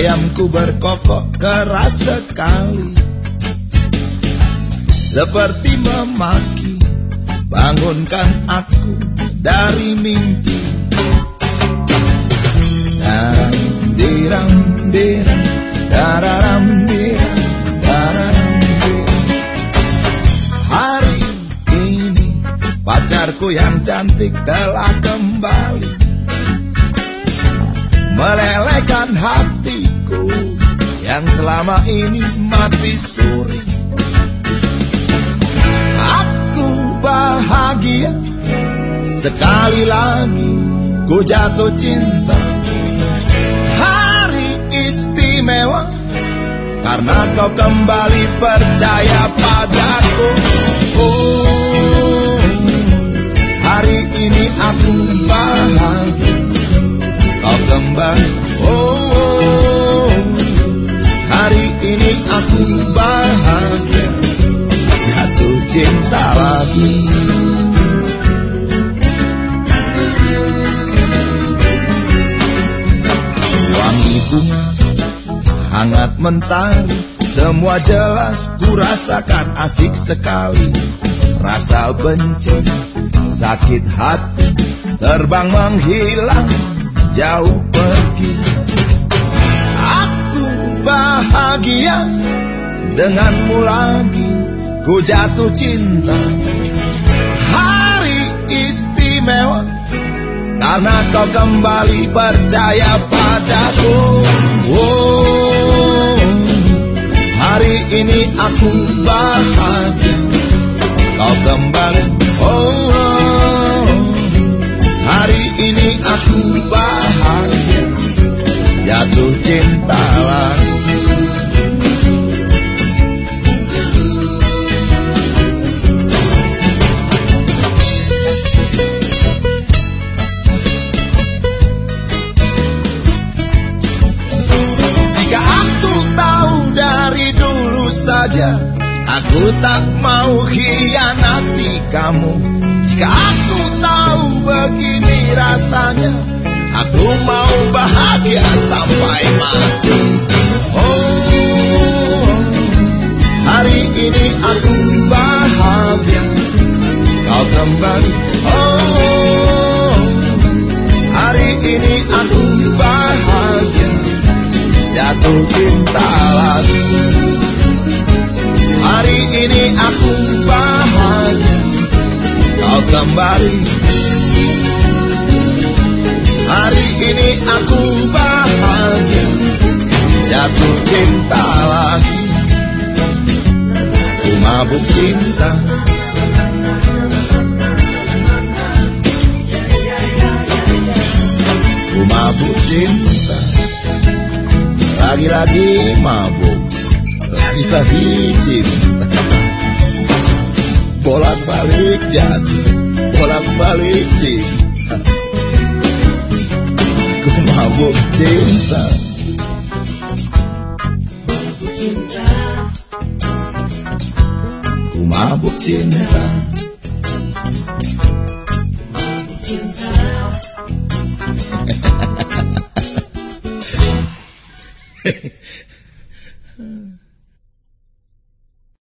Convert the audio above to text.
Ayamku berkokok keras sekali. Seperti memaki bangunkan aku dari mimpi diram dararam diram dararam Hari ini pacarku yang cantik telah kembali melelehkan hatiku yang selama ini mati suri. Aku bahagia sekali lagi ku jatuh cinta. Karena kau kembali percaya padaku. Oh, hari ini aku bahagia. Kau kembali. Oh, hari ini aku bahagia. Jatuh cinta lagi. Wangi bunga hangat mentari semua jelas ku rasakan asik sekali rasa benci sakit hati terbang menghilang jauh pergi. Aku bahagia denganmu lagi, ku jatuh cinta. Hari istimewa karena kau kembali percaya padaku. Oh, hari ini aku bahagia, kau kembali. Aku tak mau hianati kamu. Jika aku tahu begini rasanya Aku mau cinta lagi. Ku mabuk cinta. Ku mabuk cinta. Lagi-lagi mabuk. Lagi-lagi cinta. Bolak-balik jatuh Bolak-balik cinta. Ku mabuk cinta Ku mabuk cinta